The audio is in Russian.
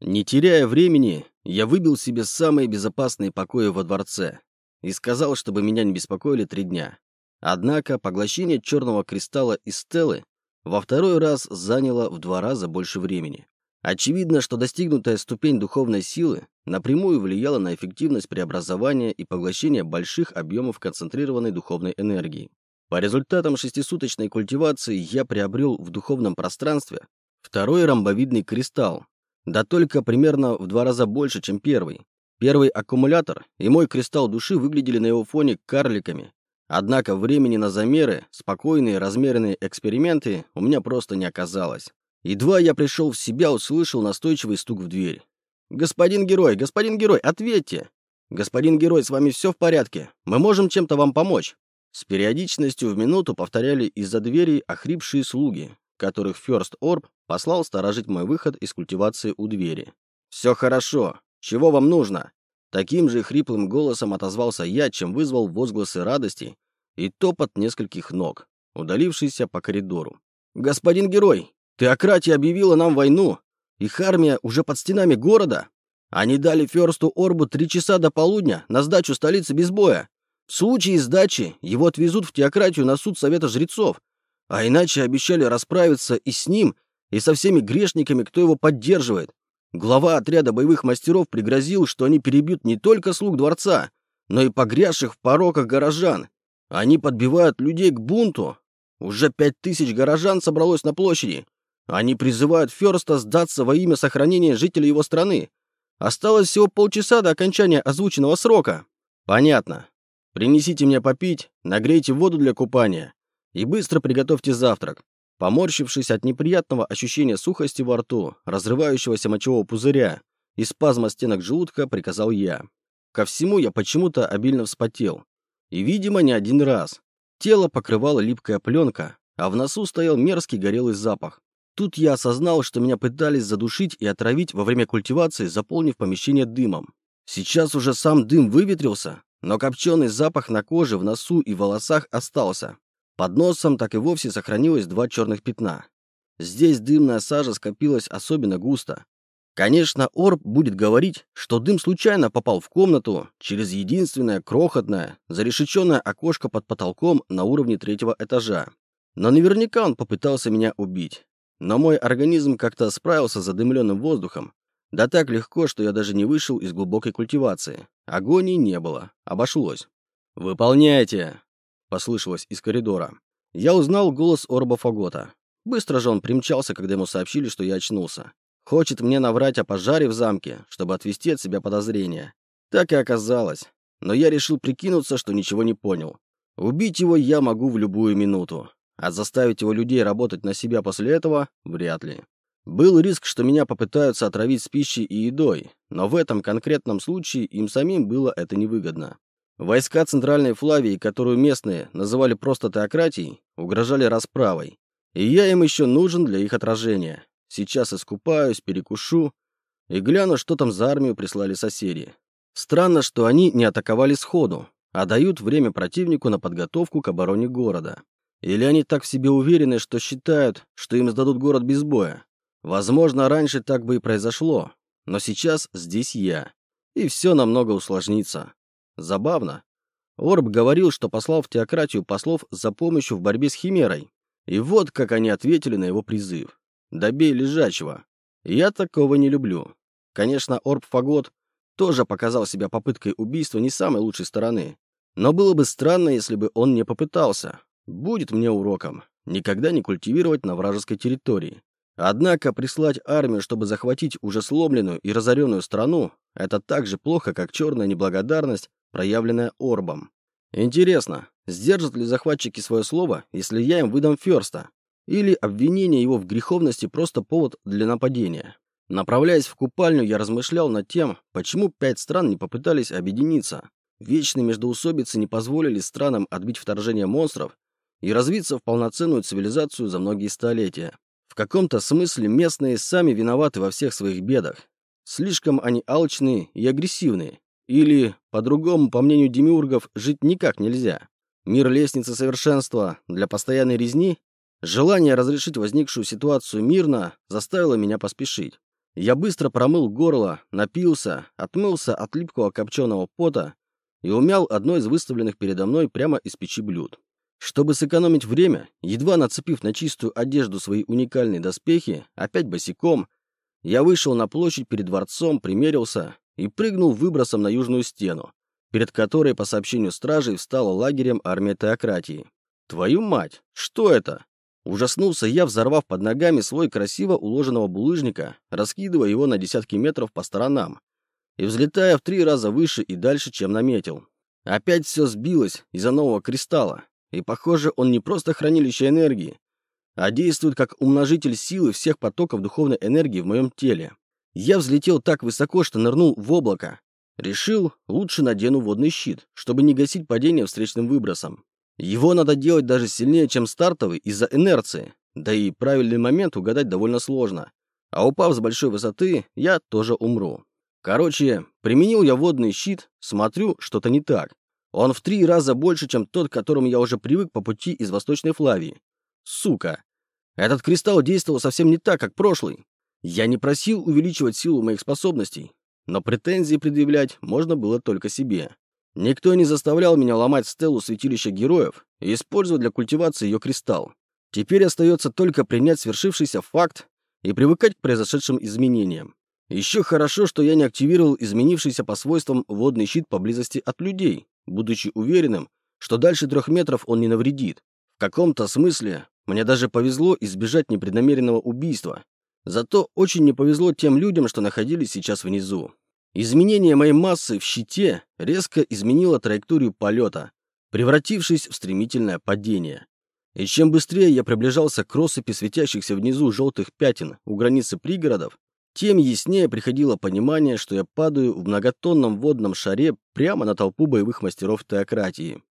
Не теряя времени, я выбил себе самые безопасные покои во дворце и сказал, чтобы меня не беспокоили три дня. Однако поглощение черного кристалла из стелы во второй раз заняло в два раза больше времени. Очевидно, что достигнутая ступень духовной силы напрямую влияла на эффективность преобразования и поглощения больших объемов концентрированной духовной энергии. По результатам шестисуточной культивации я приобрел в духовном пространстве второй ромбовидный кристалл, да только примерно в два раза больше, чем первый. Первый аккумулятор и мой кристалл души выглядели на его фоне карликами. Однако времени на замеры, спокойные размеренные эксперименты у меня просто не оказалось. Едва я пришел в себя, услышал настойчивый стук в дверь. «Господин герой, господин герой, ответьте!» «Господин герой, с вами все в порядке? Мы можем чем-то вам помочь?» С периодичностью в минуту повторяли из-за двери охрипшие слуги, которых Фёрст Орб послал сторожить мой выход из культивации у двери. «Все хорошо. Чего вам нужно?» Таким же хриплым голосом отозвался я, чем вызвал возгласы радости и топот нескольких ног, удалившийся по коридору. «Господин герой, Теократия объявила нам войну. Их армия уже под стенами города. Они дали Ферсту Орбу три часа до полудня на сдачу столицы без боя. В случае сдачи его отвезут в теократию на суд Совета Жрецов, а иначе обещали расправиться и с ним, и со всеми грешниками, кто его поддерживает. Глава отряда боевых мастеров пригрозил, что они перебьют не только слуг дворца, но и погрязших в пороках горожан. Они подбивают людей к бунту. Уже пять тысяч горожан собралось на площади. Они призывают Ферста сдаться во имя сохранения жителей его страны. Осталось всего полчаса до окончания озвученного срока. Понятно. Принесите мне попить, нагрейте воду для купания и быстро приготовьте завтрак. Поморщившись от неприятного ощущения сухости во рту, разрывающегося мочевого пузыря и спазма стенок желудка, приказал я. Ко всему я почему-то обильно вспотел. И, видимо, не один раз. Тело покрывало липкая пленка, а в носу стоял мерзкий горелый запах. Тут я осознал, что меня пытались задушить и отравить во время культивации, заполнив помещение дымом. Сейчас уже сам дым выветрился, но копченый запах на коже, в носу и волосах остался. Под носом так и вовсе сохранилось два черных пятна. Здесь дымная сажа скопилась особенно густо. Конечно, Орб будет говорить, что дым случайно попал в комнату через единственное крохотное, зарешеченное окошко под потолком на уровне третьего этажа. Но наверняка он попытался меня убить. Но мой организм как-то справился с задымленным воздухом. Да так легко, что я даже не вышел из глубокой культивации. Агонии не было. Обошлось. «Выполняйте!» — послышалось из коридора. Я узнал голос Орба Фагота. Быстро же он примчался, когда ему сообщили, что я очнулся. Хочет мне наврать о пожаре в замке, чтобы отвести от себя подозрения. Так и оказалось. Но я решил прикинуться, что ничего не понял. Убить его я могу в любую минуту. А заставить его людей работать на себя после этого – вряд ли. Был риск, что меня попытаются отравить с пищей и едой, но в этом конкретном случае им самим было это невыгодно. Войска Центральной Флавии, которую местные называли просто теократией, угрожали расправой. И я им еще нужен для их отражения. Сейчас искупаюсь, перекушу и гляну, что там за армию прислали соседи. Странно, что они не атаковали сходу, а дают время противнику на подготовку к обороне города. Или они так в себе уверены, что считают, что им сдадут город без боя? Возможно, раньше так бы и произошло, но сейчас здесь я. И все намного усложнится. Забавно. Орб говорил, что послал в теократию послов за помощью в борьбе с Химерой. И вот как они ответили на его призыв. «Добей лежачего». Я такого не люблю. Конечно, Орб Фагот тоже показал себя попыткой убийства не самой лучшей стороны. Но было бы странно, если бы он не попытался. Будет мне уроком. Никогда не культивировать на вражеской территории. Однако прислать армию, чтобы захватить уже сломленную и разоренную страну, это так же плохо, как черная неблагодарность, проявленная Орбом. Интересно, сдержат ли захватчики свое слово, если я им выдам Ферста? Или обвинение его в греховности просто повод для нападения? Направляясь в купальню, я размышлял над тем, почему пять стран не попытались объединиться. Вечные междоусобицы не позволили странам отбить вторжение монстров и развиться в полноценную цивилизацию за многие столетия. В каком-то смысле местные сами виноваты во всех своих бедах. Слишком они алчные и агрессивные. Или, по-другому, по мнению демиургов, жить никак нельзя. Мир лестницы совершенства для постоянной резни? Желание разрешить возникшую ситуацию мирно заставило меня поспешить. Я быстро промыл горло, напился, отмылся от липкого копченого пота и умял одно из выставленных передо мной прямо из печи блюд. Чтобы сэкономить время, едва нацепив на чистую одежду свои уникальные доспехи, опять босиком, я вышел на площадь перед дворцом, примерился и прыгнул выбросом на южную стену, перед которой, по сообщению стражей, встала лагерем армия теократии. Твою мать, что это? Ужаснулся я, взорвав под ногами свой красиво уложенного булыжника, раскидывая его на десятки метров по сторонам и взлетая в три раза выше и дальше, чем наметил. Опять все сбилось из-за нового кристалла, и, похоже, он не просто хранилище энергии, а действует как умножитель силы всех потоков духовной энергии в моем теле. Я взлетел так высоко, что нырнул в облако. Решил, лучше надену водный щит, чтобы не гасить падение встречным выбросом. Его надо делать даже сильнее, чем стартовый из-за инерции, да и правильный момент угадать довольно сложно. А упав с большой высоты, я тоже умру. Короче, применил я водный щит, смотрю, что-то не так. Он в три раза больше, чем тот, к которому я уже привык по пути из Восточной Флавии. Сука. Этот кристалл действовал совсем не так, как прошлый. Я не просил увеличивать силу моих способностей, но претензии предъявлять можно было только себе. Никто не заставлял меня ломать стелу святилища героев и использовать для культивации ее кристалл. Теперь остается только принять свершившийся факт и привыкать к произошедшим изменениям. Еще хорошо, что я не активировал изменившийся по свойствам водный щит поблизости от людей, будучи уверенным, что дальше трех метров он не навредит. В каком-то смысле мне даже повезло избежать непреднамеренного убийства. Зато очень не повезло тем людям, что находились сейчас внизу. Изменение моей массы в щите резко изменило траекторию полета, превратившись в стремительное падение. И чем быстрее я приближался к россыпи светящихся внизу желтых пятен у границы пригородов, тем яснее приходило понимание, что я падаю в многотонном водном шаре прямо на толпу боевых мастеров теократии.